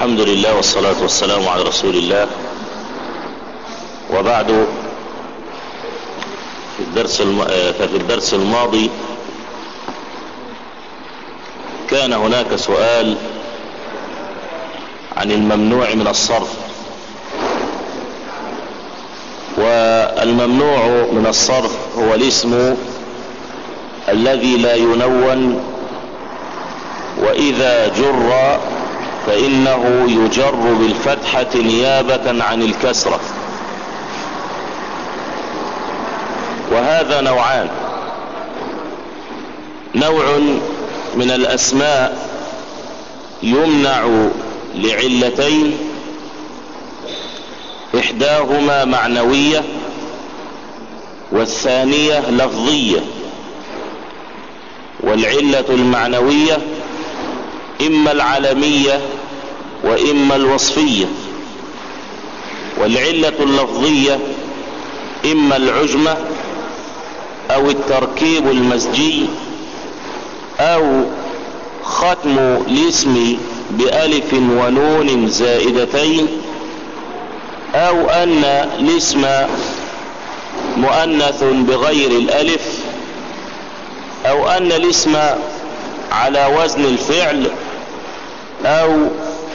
الحمد لله والصلاة والسلام على رسول الله. وبعد في الدرس, الم... ففي الدرس الماضي كان هناك سؤال عن الممنوع من الصرف. والممنوع من الصرف هو الاسم الذي لا ينون وإذا جر فإنه يجر بالفتحة نيابة عن الكسرة. وهذا نوعان. نوع من الأسماء يمنع لعلتين. إحداهما معنوية والثانية لفظية. والعلة المعنوية إما العلمية وإما الوصفية والعلة اللفظية إما العجمة أو التركيب المزجي أو ختم الاسم بألف ونون زائدتين أو أن الاسم مؤنث بغير الألف أو أن الاسم على وزن الفعل أو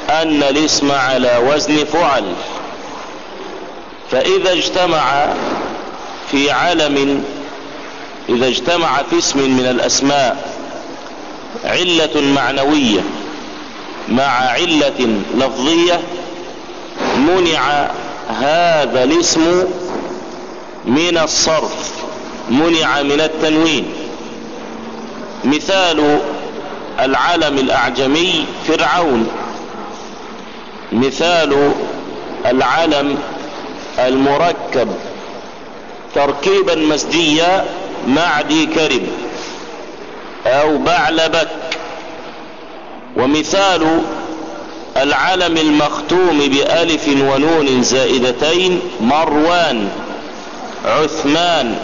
أن الاسم على وزن فعل. فإذا اجتمع في علم إذا اجتمع في اسم من الأسماء علة معنوية مع علة لفظية منع هذا الاسم من الصرف منع من التنوين. مثال العلم الأعجمي فرعون. مثال العلم المركب. تركيبا مسجيا معدي كرب أو بعلبك. ومثال العلم المختوم بألف ونون زائدتين مروان عثمان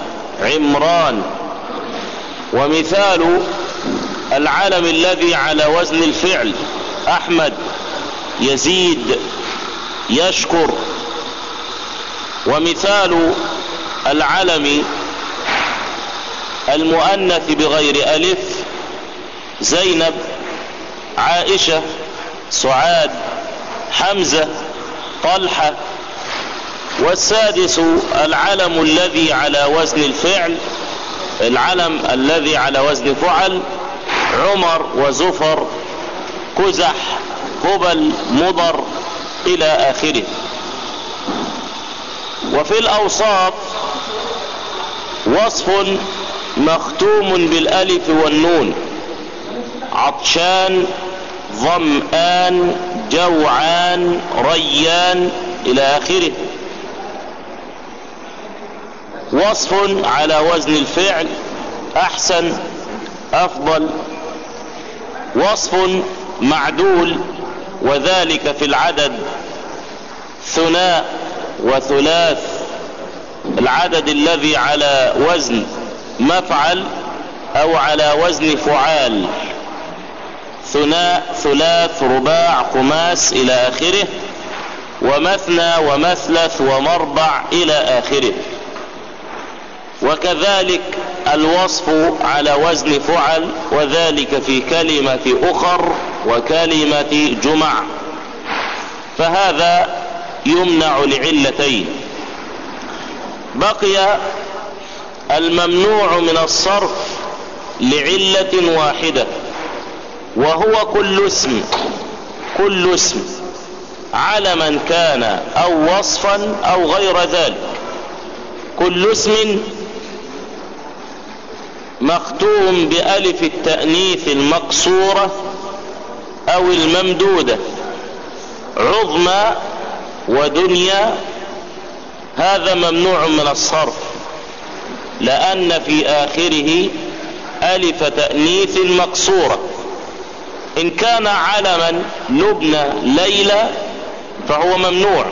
عمران. ومثال العلم الذي على وزن الفعل. أحمد يزيد يشكر. ومثال العلم المؤنث بغير ألف زينب عائشة سعاد حمزة طلحة. والسادس العلم الذي على وزن الفعل العلم الذي على وزن فعل. عمر وزفر كزح هبل مضر إلى آخره. وفي الأوصاف وصف مختوم بالألف والنون. عطشان ظمآن جوعان ريان إلى آخره. وصف على وزن الفعل أحسن أفضل وصف معدول وذلك في العدد ثناء وثلاث العدد الذي على وزن مفعل أو على وزن فعال. ثناء ثلاث رباع خماس إلى آخره ومثنى ومثلث ومربع إلى آخره. وكذلك الوصف على وزن فعل وذلك في كلمة أخر وكلمة جمع. فهذا يمنع لعلتين بقي الممنوع من الصرف لعلة واحدة وهو كل اسم كل اسم علما كان أو وصفا أو غير ذلك. كل اسم مختوم بألف التأنيث المقصورة أو الممدودة. عظمى ودنيا هذا ممنوع من الصرف لأن في آخره ألف تأنيث مقصورة. إن كان علما لبنى ليلى فهو ممنوع.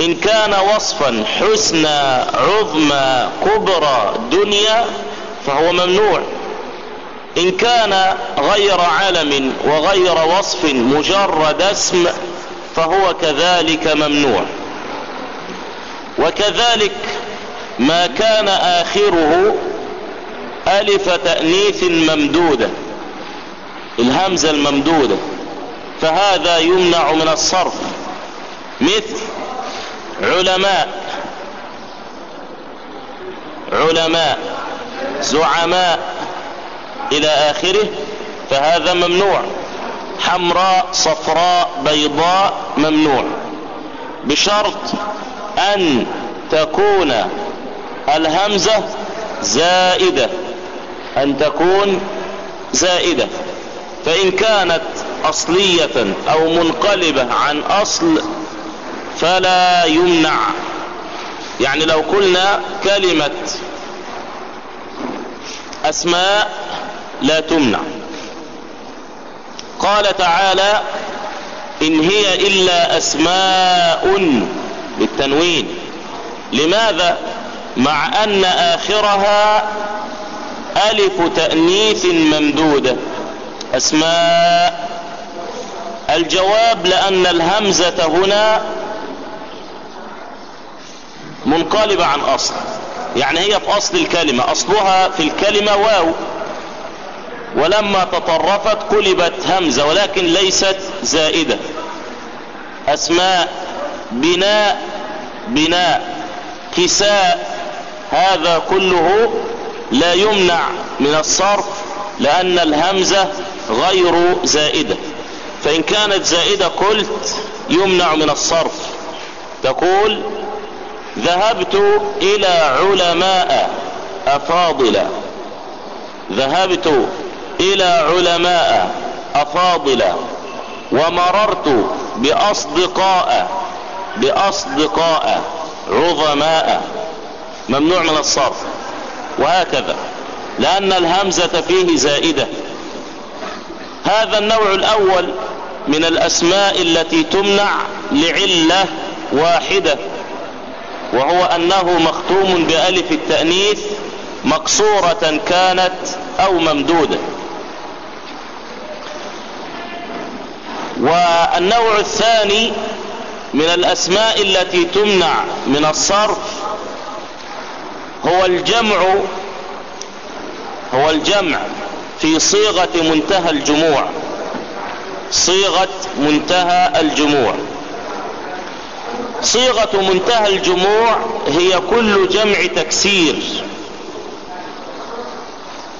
إن كان وصفا حسنى عظمى كبرى دنيا فهو ممنوع. إن كان غير علم وغير وصف مجرد اسم فهو كذلك ممنوع. وكذلك ما كان آخره ألف تأنيث ممدودة الهمزة الممدودة فهذا يمنع من الصرف. مثل علماء علماء زعماء إلى آخره فهذا ممنوع. حمراء صفراء بيضاء ممنوع. بشرط أن تكون الهمزة زائدة أن تكون زائدة. فإن كانت أصلية أو منقلبة عن أصل فلا يمنع. يعني لو قلنا كلمة أسماء لا تمنع. قال تعالى إن هي إلا أسماء بالتنوين لماذا؟ مع أن آخرها ألف تأنيث ممدودة أسماء. الجواب لأن الهمزة هنا منقلبة عن أصل. يعني هي في أصل الكلمة أصلها في الكلمة واو. ولما تطرفت قلبت همزة ولكن ليست زائدة. أسماء بناء بناء. كساء هذا كله لا يمنع من الصرف لأن الهمزة غير زائدة. فإن كانت زائدة قلت يمنع من الصرف. تقول ذهبت إلى علماء أفاضل. ذهبت إلى علماء أفاضل. ومررت بأصدقاء بأصدقاء عظماء. ممنوع من الصرف. وهكذا. لأن الهمزة فيه زائدة. هذا النوع الأول من الأسماء التي تمنع لعلة واحدة. وهو أنه مختوم بألف التأنيث مقصورة كانت أو ممدودة. والنوع الثاني من الأسماء التي تمنع من الصرف هو الجمع هو الجمع في صيغة منتهى الجموع. صيغة منتهى الجموع. صيغة منتهى الجموع هي كل جمع تكسير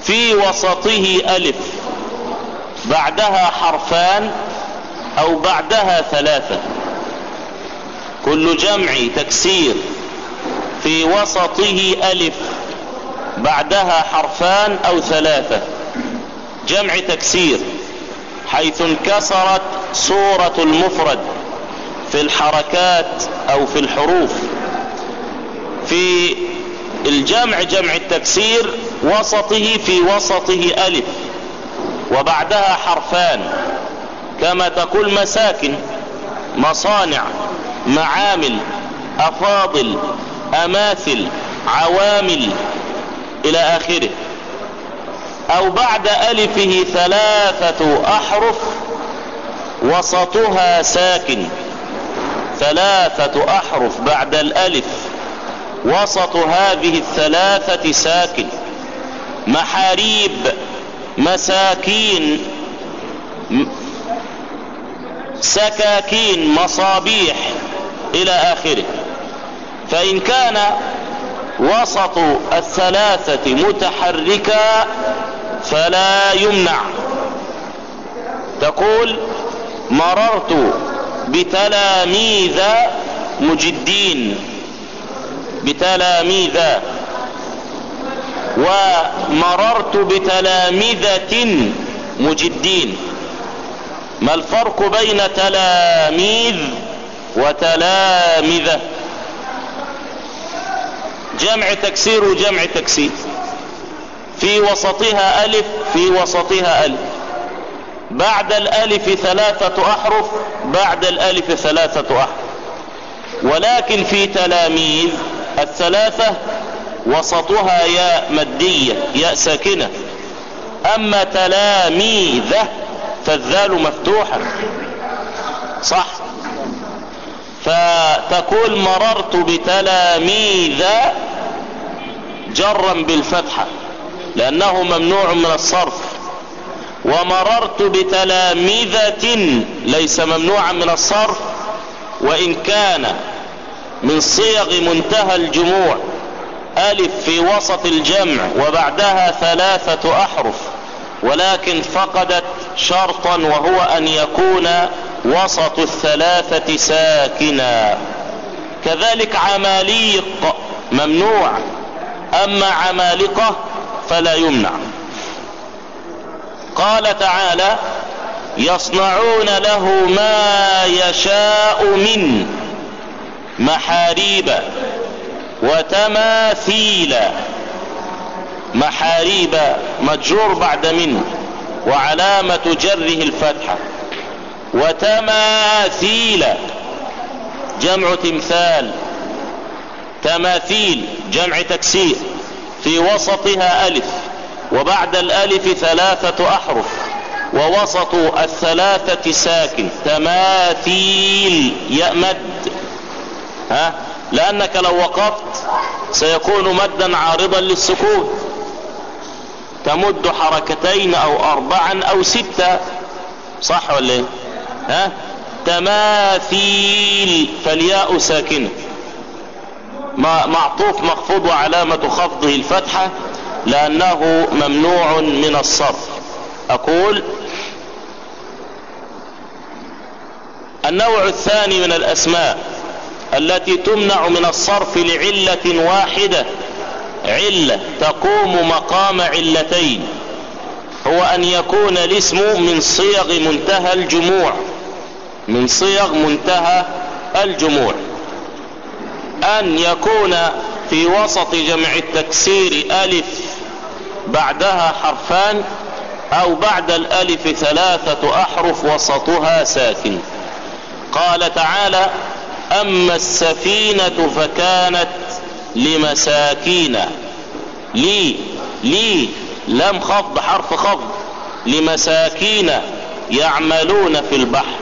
في وسطه ألف بعدها حرفان أو بعدها ثلاثة. كل جمع تكسير في وسطه ألف بعدها حرفان أو ثلاثة. جمع تكسير حيث انكسرت صورة المفرد. في الحركات أو في الحروف. في الجمع جمع التكسير وسطه في وسطه ألف وبعدها حرفان كما تقول مساكن مصانع معامل أفاضل أماثل عوامل إلى آخره. أو بعد ألفه ثلاثة أحرف وسطها ساكن. ثلاثة أحرف بعد الألف. وسط هذه الثلاثة ساكن. محاريب مساكين سكاكين مصابيح إلى آخره. فإن كان وسط الثلاثة متحركا فلا يمنع. تقول مررت بتلاميذ مجدين. بتلاميذ. ومررت بتلامذة مجدين. ما الفرق بين تلاميذ وتلامذة؟ جمع تكسير وجمع تكسير. في وسطها ألف في وسطها ألف. بعد الألف ثلاثة أحرف بعد الألف ثلاثة أحرف. ولكن في تلاميذ الثلاثة وسطها ياء مدية ياء ساكنة. أما تلاميذ فالذال مفتوحة. صح. فتقول مررت بتلاميذ جرا بالفتحة لأنه ممنوع من الصرف. ومررت بتلامذة ليس ممنوعا من الصرف وإن كان من صيغ منتهى الجموع ألف في وسط الجمع وبعدها ثلاثة أحرف ولكن فقدت شرطا وهو أن يكون وسط الثلاثة ساكنا. كذلك عماليق ممنوع أما عمالقة فلا يمنع. قال تعالى يصنعون له ما يشاء من محاريب وتماثيل. محاريب مجرور بعد منه وعلامة جره الفتحة وتماثيل. جمع تمثال تماثيل جمع تكسير في وسطها ألف. وبعد الألف ثلاثة أحرف ووسط الثلاثة ساكن تماثيل يأمد. ها؟ لأنك لو وقفت سيكون مدا عارضا للسكون. تمد حركتين أو أربعا أو ستة. صح ولا إيه؟ ها؟ تماثيل فالياء ساكنة. معطوف مخفوض وعلامة خفضه الفتحة. لأنه ممنوع من الصرف. أقول النوع الثاني من الأسماء التي تمنع من الصرف لعلة واحدة. علة تقوم مقام علتين. هو أن يكون الاسم من صيغ منتهى الجموع. من صيغ منتهى الجموع. أن يكون في وسط جمع التكسير ألف بعدها حرفان أو بعد الألف ثلاثة أحرف وسطها ساكن. قال تعالى أما السفينة فكانت لمساكين. لي لي لم خفض حرف خفض لمساكين يعملون في البحر.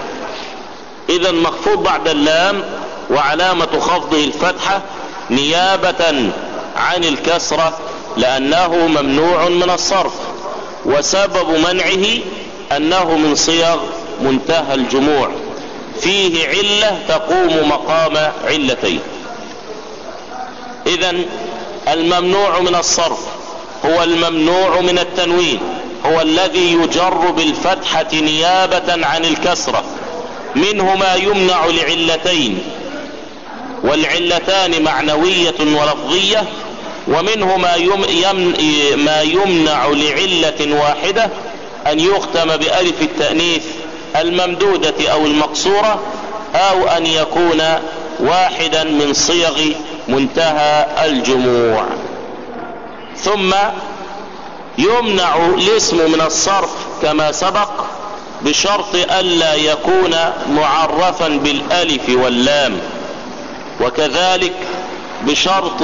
اذا مخفوض بعد اللام وعلامة خفضه الفتحة نيابة عن الكسرة لأنه ممنوع من الصرف وسبب منعه أنه من صيغ منتهى الجموع. فيه علة تقوم مقام علتين. اذا الممنوع من الصرف هو الممنوع من التنوين هو الذي يجر بالفتحة نيابة عن الكسرة. منه ما يمنع لعلتين والعلتان معنوية ولفظية ومنه ما, ما يمنع لعلة واحدة أن يختم بألف التأنيث الممدودة أو المقصورة أو أن يكون واحدا من صيغ منتهى الجموع. ثم يمنع الاسم من الصرف كما سبق بشرط ألا يكون معرفا بالألف واللام. وكذلك بشرط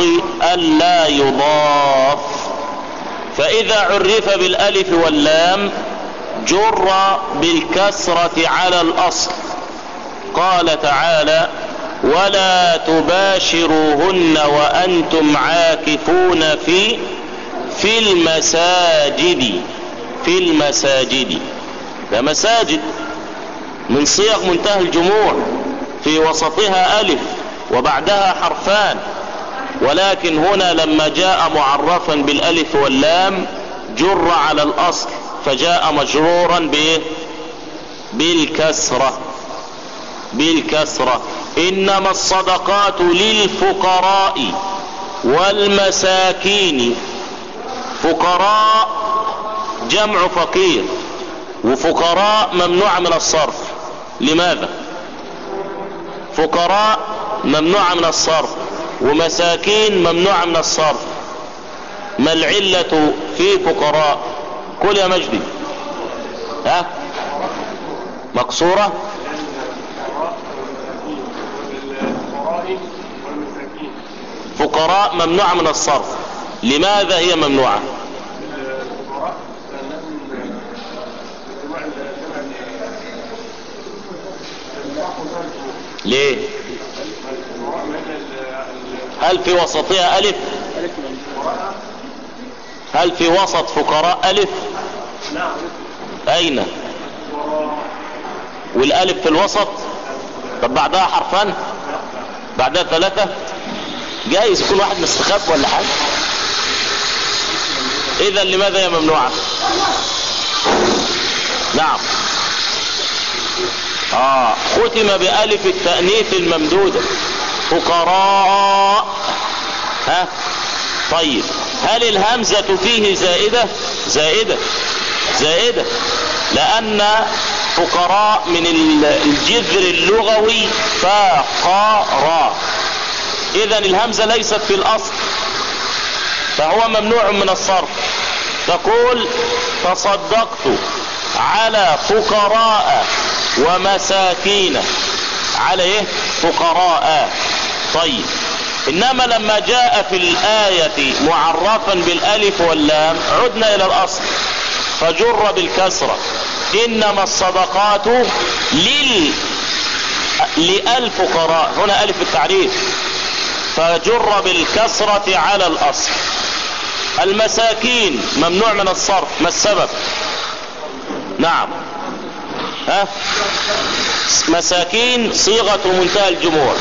ألا يضاف. فإذا عرف بالألف واللام جر بالكسرة على الأصل. قال تعالى ولا تباشروهن وأنتم عاكفون في في المساجد في المساجد. ده مساجد من صيغ منتهى الجموع في وسطها ألف وبعدها حرفان. ولكن هنا لما جاء معرفا بالألف واللام جر على الأصل فجاء مجرورا بايه بالكسرة بالكسرة. إنما الصدقات للفقراء والمساكين. فقراء جمع فقير وفقراء ممنوع من الصرف. لماذا؟ فقراء ممنوع من الصرف. ومساكين ممنوعة من الصرف. ما العلة في فقراء؟ كل يا مجدي. ها؟ مقصورة؟ فقراء ممنوعة من الصرف. لماذا هي ممنوعة؟ ليه؟ هل في وسطها ألف؟ هل في وسط فقراء ألف؟ أين؟ والألف في الوسط؟ طب بعدها حرفان بعدها ثلاثة؟ جايز يكون واحد مستخف ولا حاجة؟ إذا لماذا هي ممنوعة؟ نعم. آه ختم بألف التأنيث الممدودة. فقراء ها؟ طيب. هل الهمزة فيه زائدة؟ زائدة. زائدة. لأن فقراء من الجذر اللغوي فقراء. إذا الهمزة ليست في الأصل فهو ممنوع من الصرف. تقول تصدقت على فقراء ومساكين. على إيه؟ فقراء. طيب. إنما لما جاء في الآية معرفا بالألف واللام عدنا إلى الأصل. فجر بالكسرة. إنما الصدقات لل للفقراء هنا ألف التعريف. فجر بالكسرة على الأصل. المساكين ممنوع من الصرف. ما السبب؟ نعم. ها؟ مساكين صيغة منتهى الجموع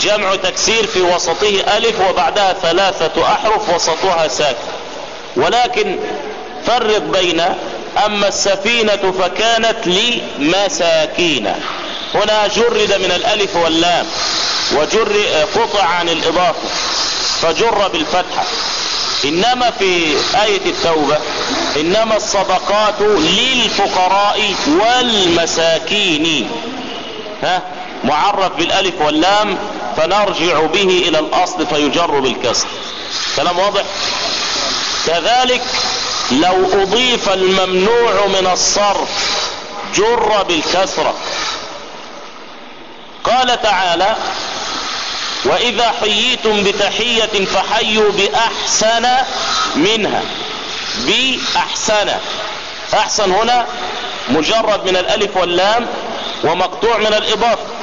جمع تكسير في وسطه ألف وبعدها ثلاثة أحرف وسطها ساكن ولكن فرق بين أما السفينة فكانت لمساكين. هنا جرد من الألف واللام وجر قطع عن الإضافة فجر بالفتحة إنما في آية التوبة إنما الصدقات للفقراء والمساكين. ها؟ معرف بالألف واللام فنرجع به إلى الأصل فيجر بالكسر. كلام واضح؟ كذلك لو أضيف الممنوع من الصرف جر بالكسرة قال تعالى وإذا حييتم بتحية فحيوا بأحسن منها. بأحسن. أحسن هنا مجرد من الألف واللام ومقطوع من الإضافة.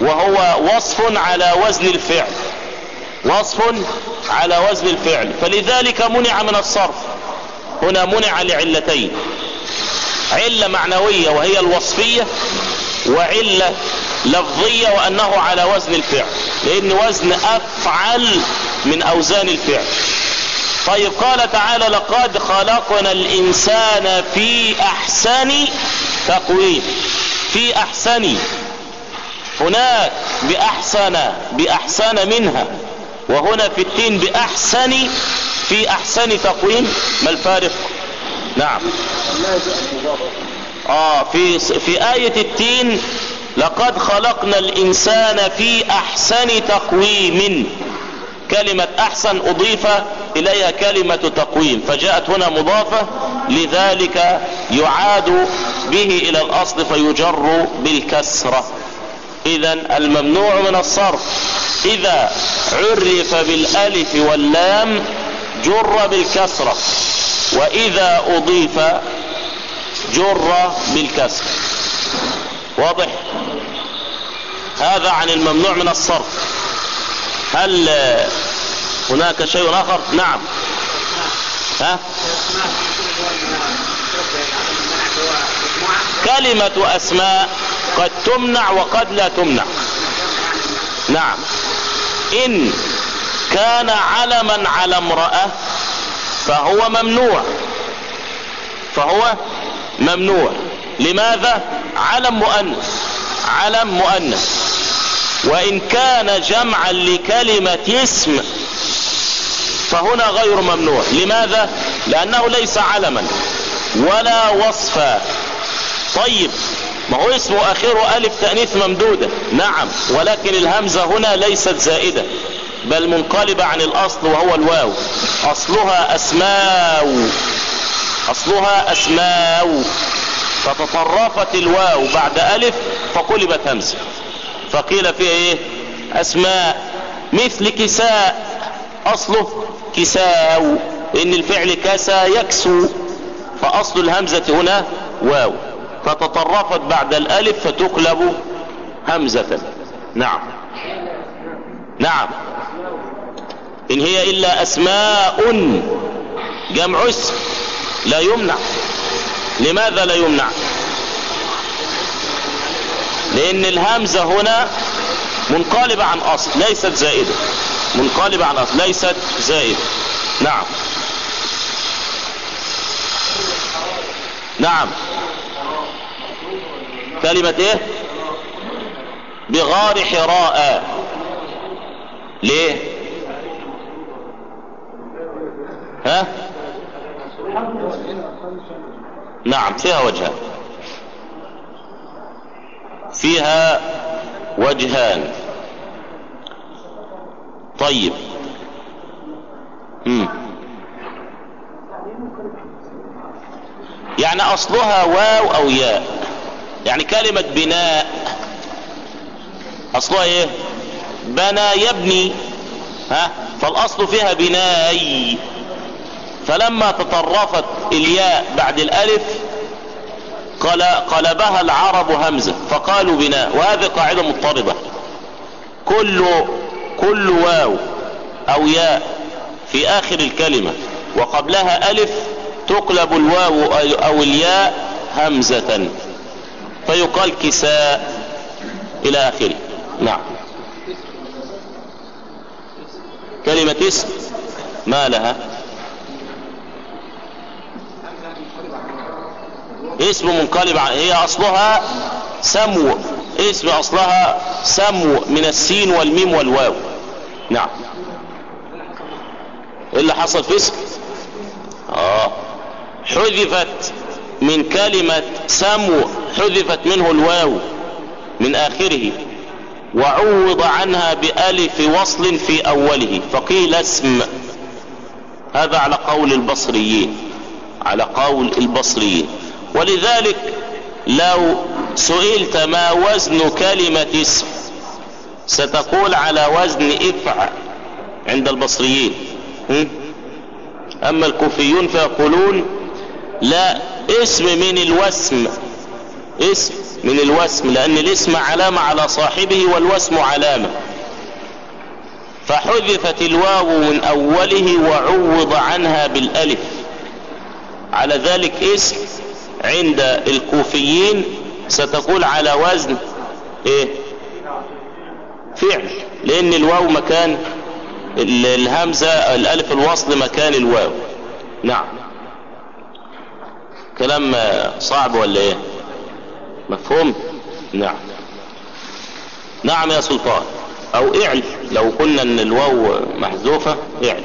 وهو وصف على وزن الفعل. وصف على وزن الفعل. فلذلك منع من الصرف. هنا منع لعلتين. علة معنوية وهي الوصفية وعلة لفظية وأنه على وزن الفعل. لأن وزن أفعل من أوزان الفعل. طيب قال تعالى لقد خلقنا الإنسان في أحسن تقويم. في أحسن هناك باحسن بأحسن منها. وهنا في التين باحسن في أحسن تقويم ما الفارق؟ نعم. آه في في آية التين لقد خلقنا الإنسان في أحسن تقويم. كلمة أحسن أضيف إليها كلمة تقويم فجاءت هنا مضافة لذلك يعاد به إلى الأصل فيجر بالكسرة. اذا الممنوع من الصرف. إذا عرف بالألف واللام جر بالكسرة وإذا أضيف جر بالكسر. واضح؟ هذا عن الممنوع من الصرف. هل هناك شيء آخر؟ نعم. ها؟ كلمة أسماء قد تمنع وقد لا تمنع. نعم. إن كان علما على امرأة فهو ممنوع. فهو ممنوع. لماذا؟ علم مؤنث. علم مؤنث. وإن كان جمعا لكلمة اسم فهنا غير ممنوع. لماذا؟ لأنه ليس علما ولا وصفا. طيب. ما هو اسمه اخره ألف تأنيث ممدودة. نعم ولكن الهمزة هنا ليست زائدة بل منقلبة عن الأصل وهو الواو. أصلها أسماء. أصلها أسماء. فتطرفت الواو بعد ألف فقلبت همزة. فقيل فيها إيه؟ أسماء. مثل كساء. اصله كساو إن الفعل كسا يكسو. فأصل الهمزة هنا واو. فتطرفت بعد الألف فتقلب همزة. نعم. نعم. إن هي إلا أسماء جمع اسم لا يمنع. لماذا لا يمنع؟ لأن الهمزة هنا منقلبة عن أصل ليست زائدة. منقلبة عن أصل ليست زائدة. نعم. نعم. كلمة إيه؟ بغار حراء. ليه؟ ها؟ نعم فيها وجهان. فيها وجهان. طيب. مم. يعني أصلها واو أو ياء. يعني كلمة بناء أصلها إيه؟ بنى يبني ها؟ فالأصل فيها بناي. فلما تطرفت الياء بعد الألف قلبها العرب همزة فقالوا بناء. وهذه قاعدة مضطردة كل كل واو أو ياء في آخر الكلمة وقبلها ألف تقلب الواو أو الياء همزة. فيقال كساء إلى آخره. نعم. كلمة اسم ما لها؟ اسم منقلب عن هي أصلها سمو. اسم أصلها سمو من السين والميم والواو. نعم. إيه اللي حصل في اسم؟ آه. حذفت من كلمة سمو. حذفت منه الواو من آخره وعوض عنها بألف وصل في أوله فقيل اسم. هذا على قول البصريين على قول البصريين. ولذلك لو سئلت ما وزن كلمة اسم ستقول على وزن افع عند البصريين. أما الكوفيون فيقولون لا اسم من الوسم. اسم من الوسم لأن الاسم علامة على صاحبه والوسم علامة. فحذفت الواو من أوله وعوض عنها بالألف. على ذلك اسم عند الكوفيين ستقول على وزن إيه؟ فعل. لأن الواو مكان الهمزة الألف الوصل مكان الواو. نعم. كلام صعب ولا إيه؟ مفهوم؟ نعم. نعم يا سلطان. أو اعل لو قلنا إن الواو محذوفة اعل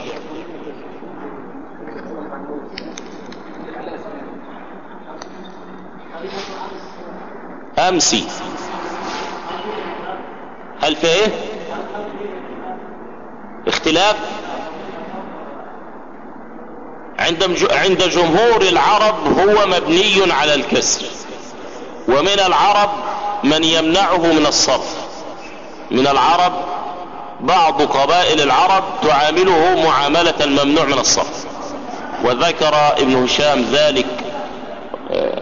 أمسي. هل في إيه؟ اختلاف؟ عند عند جمهور العرب هو مبني على الكسر. ومن العرب من يمنعه من الصرف. من العرب بعض قبائل العرب تعامله معاملة ممنوع من الصرف. وذكر ابن هشام ذلك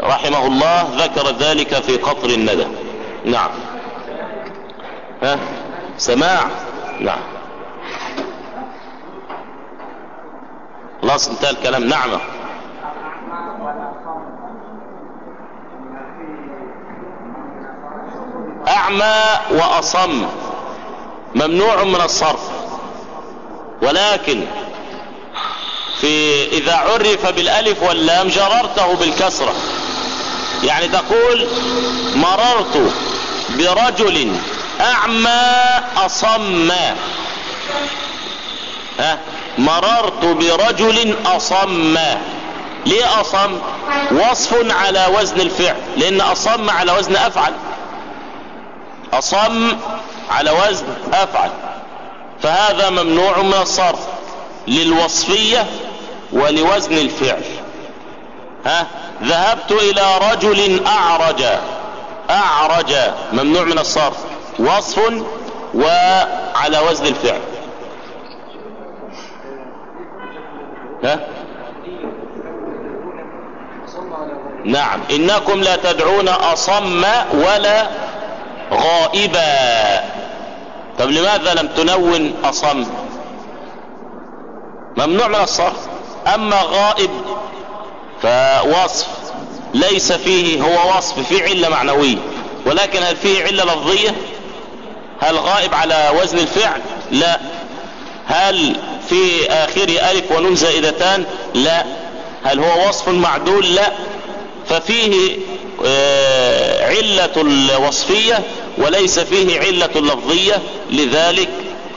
رحمه الله ذكر ذلك في قطر الندى. نعم. ها؟ سماع؟ نعم. خلاص انتهى الكلام. نعمة أعمى وأصم. ممنوع من الصرف. ولكن في إذا عرف بالألف واللام جررته بالكسرة. يعني تقول مررت برجل أعمى أصم. ها؟ مررت برجل أصم. ليه أصم؟ وصف على وزن الفعل. لأن أصم على وزن أفعل. أصم على وزن أفعل. فهذا ممنوع من الصرف للوصفية ولوزن الفعل. ها؟ ذهبت إلى رجل أعرج. أعرج. ممنوع من الصرف. وصف وعلى وزن الفعل. ها؟ نعم. إنكم لا تدعون أصم ولا غائبا. طب لماذا لم تنون أصم؟ ممنوع من الصرف. أما غائب فوصف ليس فيه هو وصف فيه علة معنوية. ولكن هل فيه علة لفظية؟ هل غائب على وزن الفعل؟ لا. هل في آخر ألف ونون زائدتان؟ لا. هل هو وصف معدول؟ لا. ففيه علة الوصفية وليس فيه علة لفظية لذلك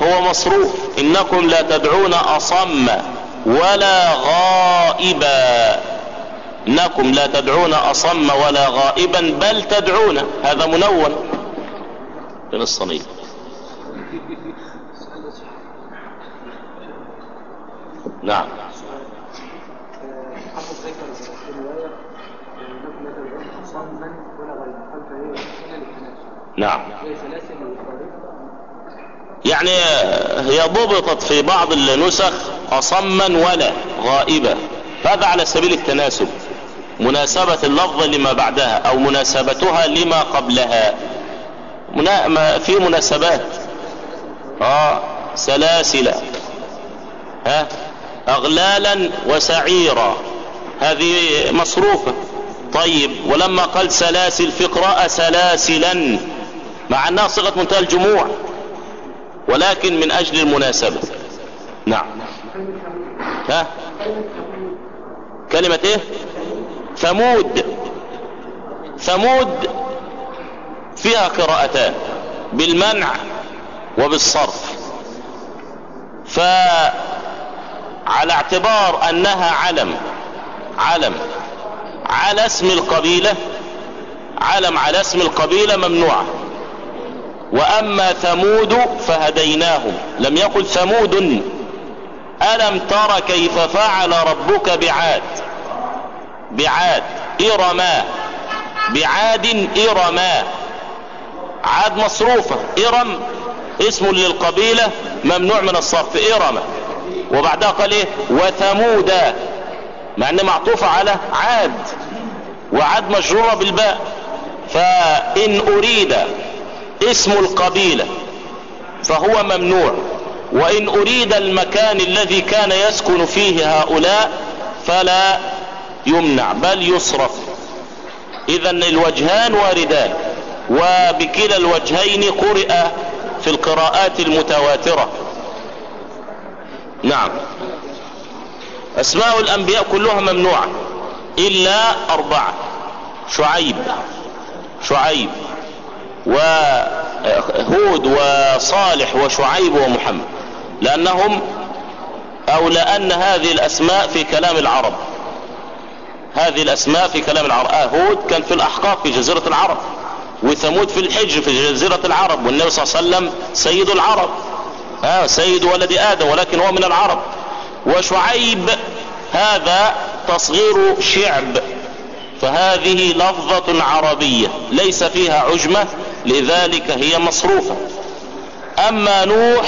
هو مصروف. إنكم لا تدعون أصم ولا غائبا. إنكم لا تدعون أصم ولا غائبا بل تدعون. هذا منون. من الصنيع نعم. نعم. يعني هي ضبطت في بعض النسخ اصما ولا غائبة هذا على سبيل التناسب. مناسبة اللفظ لما بعدها أو مناسبتها لما قبلها. في مناسبات. آه سلاسل. ها؟ أغلالا وسعيرا. هذه مصروفة. طيب ولما قال سلاسل في قراءة سلاسلا. مع أنها صيغة منتهى الجموع ولكن من أجل المناسبة. نعم. ها؟ كلمة إيه؟ ثمود. ثمود فيها قراءتان بالمنع وبالصرف. فعلى اعتبار أنها علم علم على اسم القبيلة علم على اسم القبيلة ممنوعة. وأما ثمود فهديناهم. لم يقل ثمود. ألم تر كيف فعل ربك بعاد؟ بعاد إرما. بعاد إرما. عاد مصروفة. إرم اسم للقبيلة ممنوع من الصرف. إرم. وبعدها قال إيه؟ وثمود. مع إن معطوفة على عاد. وعاد مجرورة بالباء. فإن أريد اسم القبيلة فهو ممنوع. وإن أريد المكان الذي كان يسكن فيه هؤلاء فلا يمنع بل يصرف. اذا الوجهان واردان وبكلا الوجهين قرئ في القراءات المتواترة. نعم. أسماء الأنبياء كلها ممنوعة إلا أربعة. شعيب. شعيب. وهود وصالح وشعيب ومحمد لأنهم أو لأن هذه الأسماء في كلام العرب. هذه الأسماء في كلام العرب. آه هود كان في الأحقاف في جزيرة العرب وثمود في الحجر في جزيرة العرب والنبي صلى الله عليه وسلم سيد العرب. آه سيد ولد آدم ولكن هو من العرب. وشعيب هذا تصغير شعب فهذه لفظة عربية ليس فيها عجمة. لذلك هي مصروفة. أما نوح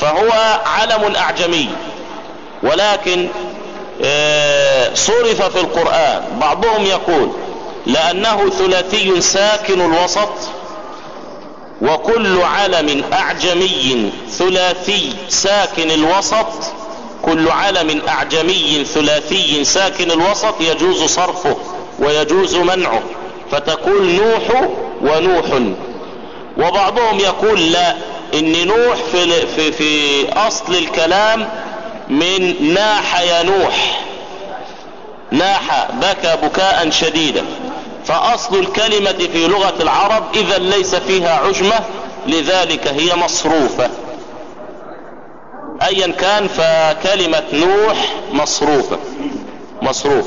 فهو علم اعجمي ولكن صرف في القرآن. بعضهم يقول لأنه ثلاثي ساكن الوسط وكل علم أعجمي ثلاثي ساكن الوسط كل علم أعجمي ثلاثي ساكن الوسط يجوز صرفه ويجوز منعه. فتقول نوح ونوح. وبعضهم يقول لا إن نوح في, في, في أصل الكلام من ناح ينوح ناح بكى بكاء شديدا. فأصل الكلمة في لغة العرب اذا ليس فيها عجمة لذلك هي مصروفة. ايا كان فكلمة نوح مصروفة. مصروف.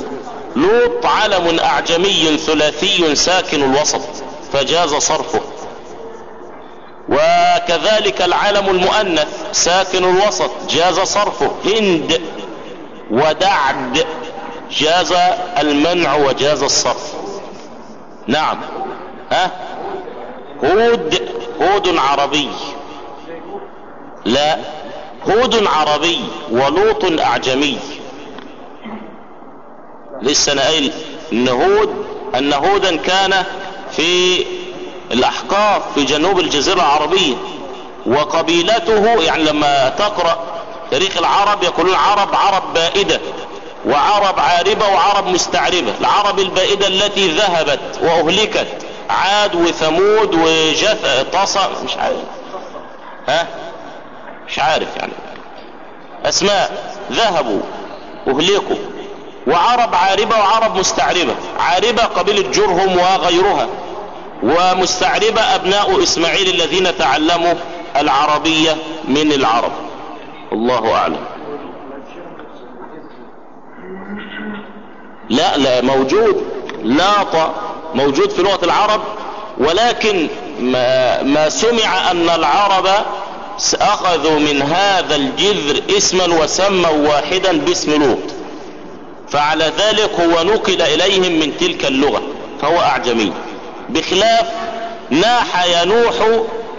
لوط علم أعجمي ثلاثي ساكن الوسط فجاز صرفه. وكذلك العلم المؤنث ساكن الوسط جاز صرفه. هند ودعد جاز المنع وجاز الصرف. نعم. ها؟ هود هود عربي. لا هود عربي ولوط أعجمي. لسه أنا قايل إن هود إن هودا كان في الأحقاف في جنوب الجزيرة العربية. وقبيلته يعني لما تقرأ تاريخ العرب يقولون عرب عرب بائدة وعرب عاربة وعرب مستعربة. العرب البائدة التي ذهبت وأهلكت. عاد وثمود وجث طصى مش عارف. ها؟ مش عارف يعني. أسماء. ذهبوا أهلكوا. وعرب عاربة وعرب مستعربة. عاربة قبيلة جرهم وغيرها. ومستعربة أبناء إسماعيل الذين تعلموا العربية من العرب. الله أعلم. لا لا موجود. لاط موجود في لغة العرب. ولكن ما, ما سمع أن العرب أخذوا من هذا الجذر اسما وسموا واحدا باسم لوط. فعلى ذلك هو نقل إليهم من تلك اللغة فهو أعجمي. بخلاف ناح ينوح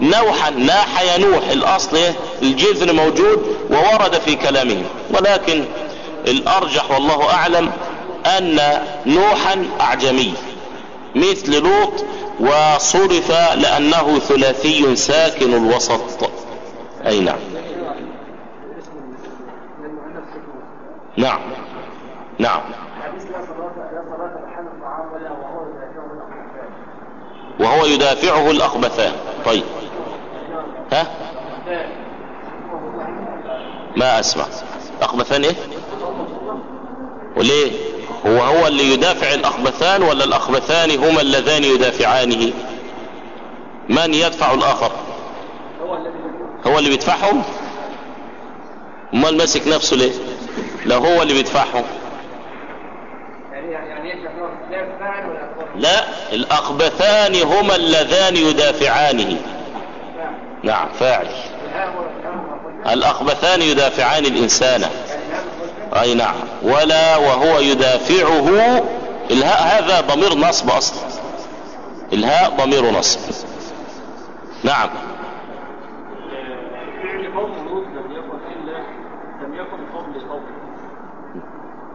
نوحا ناح ينوح الأصل الجذر موجود وورد في كلامه. ولكن الأرجح والله أعلم أن نوحا أعجمي مثل لوط وصرف لأنه ثلاثي ساكن الوسط. أي نعم. نعم. نعم. وهو يدافعه الأخبثان. طيب. ها؟ ما أسمع. أخبثان إيه؟ وليه؟ هو هو اللي يدافع الأخبثان ولا الأخبثان هما اللذان يدافعانه؟ من يدفع الآخر؟ هو اللي بيدفعهم؟ أمال ماسك نفسه ليه؟ لا هو اللي بيدفعهم. لا الاخبثان هما اللذان يدافعانه. نعم فاعل. الاخبثان يدافعان الإنسان. أي نعم. ولا وهو يدافعه. الهاء هذا ضمير نصب أصلا. الهاء ضمير نصب. نعم فعل قوم لوط لم يكن الا لم يكن قبل قوم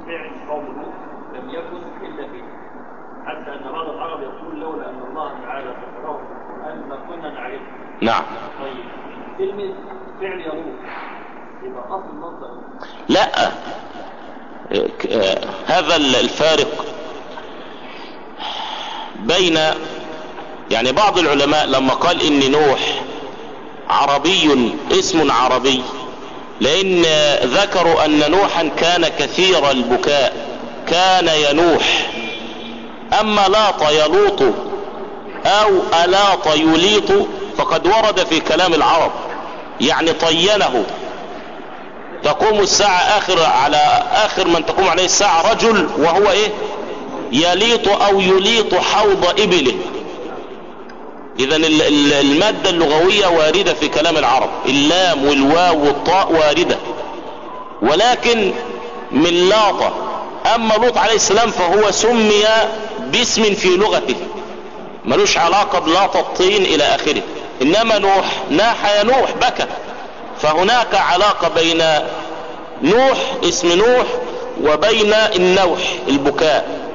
فعل قوم لوط لم يكن الا به حتى ان بعض العرب يقول لولا ان الله تعالى ذكره ان ما كنا نعرفه نعم. كلمه فعل يروح يبقى اصل المصدر لا هذا الفارق بين يعني بعض العلماء لما قال ان نوح عربي اسم عربي لأن ذكروا أن نوحا كان كثير البكاء كان ينوح. أما لاط يلوط أو ألاط يليط فقد ورد في كلام العرب يعني طينه. تقوم الساعة آخر على آخر من تقوم عليه الساعة رجل وهو إيه؟ يليط أو يليط حوض إبله. اذا المادة اللغوية واردة في كلام العرب. اللام والواو والطاء واردة. ولكن من لاطة أما لوط عليه السلام فهو سمي باسم في لغته. ملوش علاقة بلاطة الطين إلى آخره. إنما نوح ناح ينوح بكى. فهناك علاقة بين نوح اسم نوح وبين النوح البكاء.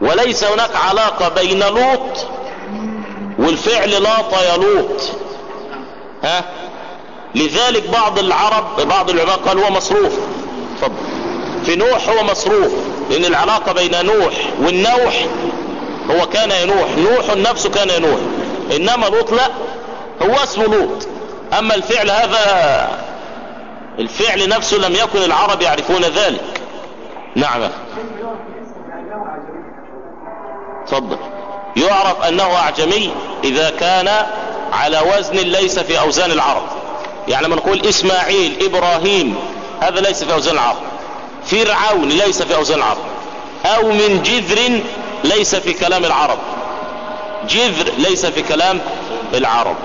وليس هناك علاقة بين لوط والفعل لاط يلوط ها؟ لذلك بعض العرب بعض العلماء قال هو مصروف. اتفضل في نوح هو مصروف لأن العلاقة بين نوح والنوح هو كان ينوح. نوح نفسه كان ينوح. إنما لوط لا هو اسمه لوط. أما الفعل هذا الفعل نفسه لم يكن العرب يعرفون ذلك. نعم. تفضل. يعرف أنه أعجمي إذا كان على وزن ليس في أوزان العرب. يعني لما نقول إسماعيل إبراهيم هذا ليس في أوزان العرب. فرعون ليس في أوزان العرب. أو من جذر ليس في كلام العرب. جذر ليس في كلام العرب.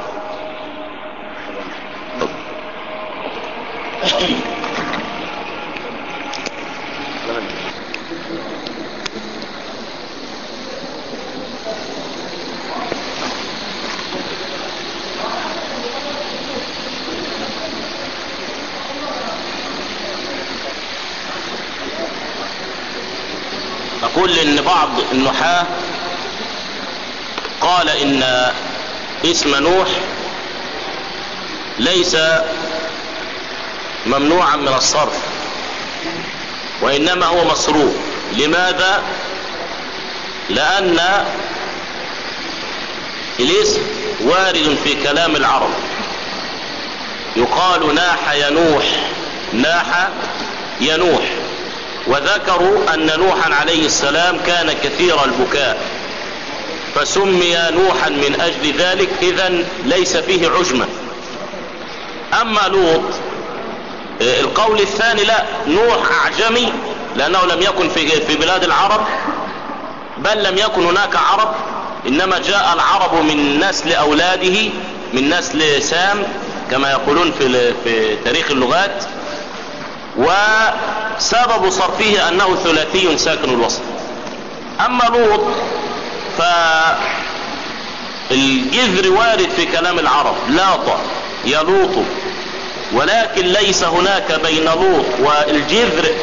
نقول ان بعض النحاة قال إن اسم نوح ليس ممنوعا من الصرف وإنما هو مصروف. لماذا؟ لأن الاسم وارد في كلام العرب. يقال ناح ينوح ناح ينوح وذكروا أن نوحا عليه السلام كان كثير البكاء. فسمي نوحا من أجل ذلك إذا ليس فيه عجمة. أما لوط القول الثاني لا نوح أعجمي لأنه لم يكن في في بلاد العرب بل لم يكن هناك عرب إنما جاء العرب من نسل اولاده من نسل سام كما يقولون في في تاريخ اللغات. وسبب صرفه أنه ثلاثي ساكن الوسط. أما لوط فالجذر وارد في كلام العرب. لاط يلوط. ولكن ليس هناك بين لوط والجذر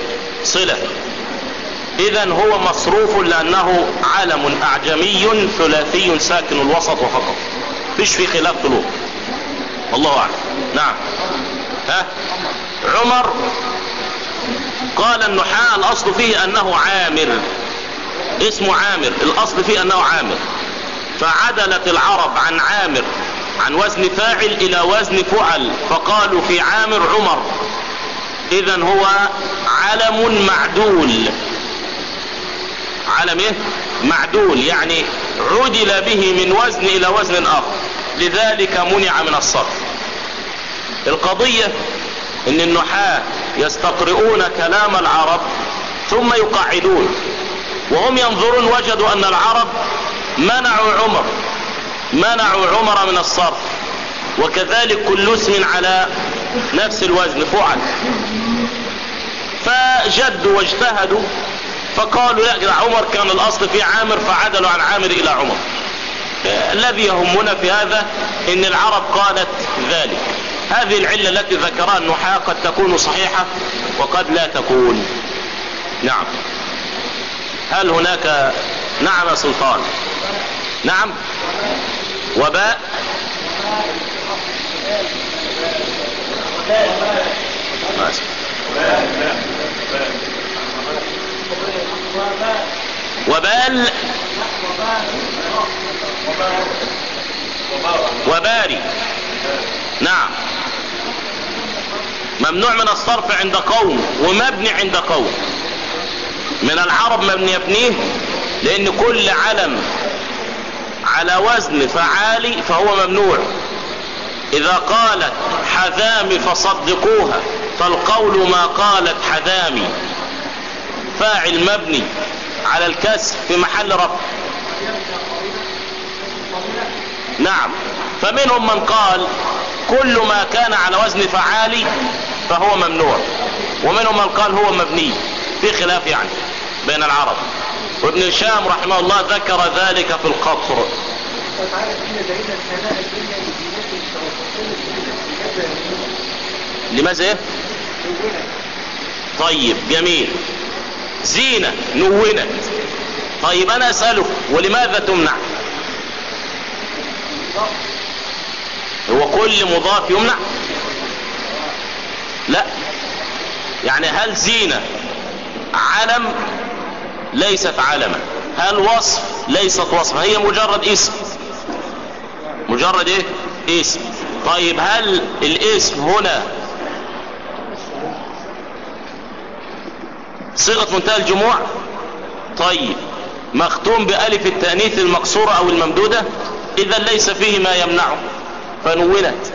صلة. اذا هو مصروف لأنه علم أعجمي ثلاثي ساكن الوسط وفقط فيش في خلاف لوط. الله أعلم. نعم. ها؟ عمر قال النحاة الأصل فيه أنه عامر. اسمه عامر الأصل فيه أنه عامر. فعدلت العرب عن عامر عن وزن فاعل إلى وزن فعل فقالوا في عامر عمر. اذا هو علم معدول. علم إيه؟ معدول يعني عدل به من وزن إلى وزن آخر. لذلك منع من الصرف. القضية إن النحاة يستقرؤون كلام العرب ثم يقعدون. وهم ينظرون وجدوا أن العرب منعوا عمر منعوا عمر من الصرف. وكذلك كل اسم على نفس الوزن فعل فجدوا واجتهدوا فقالوا لا عمر كان الأصل في عامر فعدلوا عن عامر إلى عمر. الذي يهمنا في هذا إن العرب قالت ذلك. هذه العلة التي ذكرها النحاة قد تكون صحيحة وقد لا تكون. نعم. هل هناك نعم سلطان؟ نعم. وباء؟ وبال؟ وباري. نعم. ممنوع من الصرف عند قوم ومبني عند قوم. من العرب مبني يبنيه لأن كل علم على وزن فعالي فهو ممنوع. إذا قالت حذامي فصدقوها فالقول ما قالت حذامي. فاعل مبني على الكسر في محل رفع. نعم. فمنهم من قال كل ما كان على وزن فعالي فهو ممنوع. ومنهم من قال هو مبني. في خلاف يعني بين العرب. وابن هشام رحمه الله ذكر ذلك في القطر لماذا إيه؟ طيب جميل. زينة نونت طيب أنا اسأله ولماذا تمنع؟ هو كل مضاف يمنع؟ لا. يعني هل زينة علم ليست علما. هل وصف ليست وصفا. هي مجرد اسم. مجرد إيه؟ اسم. طيب هل الاسم هنا صيغة منتهى الجموع؟ طيب. مختوم بألف التأنيث المقصورة أو الممدودة؟ إذا ليس فيه ما يمنعه. فنونت.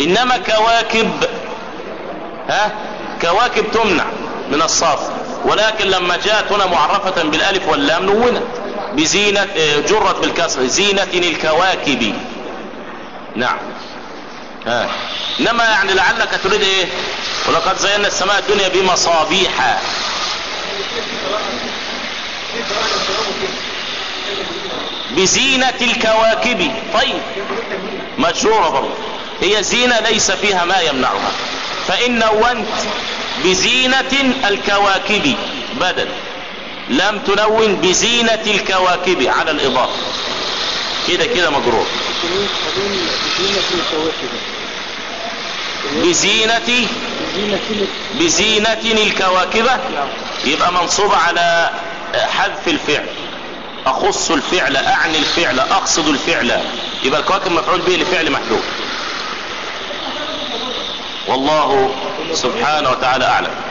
إنما كواكب ها؟ كواكب تمنع من الصرف. ولكن لما جاءت هنا معرفة بالألف واللام نونت بزينة جرت بالكسر زينة الكواكب. نعم. ها إنما يعني لعلك تريد إيه؟ ولقد زينا السماء الدنيا بمصابيح. بزينة الكواكب. طيب. مجرورة برضه. هي زينة ليس فيها ما يمنعها. فإن نونت بزينة الكواكب بدل. لم تنون بزينة الكواكب على الإضافة. كده كده مجرور. بزينة بزينة الكواكب. يبقى منصوب على حذف الفعل. أخص الفعل أعني الفعل أقصد الفعل. يبقى الكواكب مفعول به لفعل محذوف. والله سبحانه وتعالى أعلم.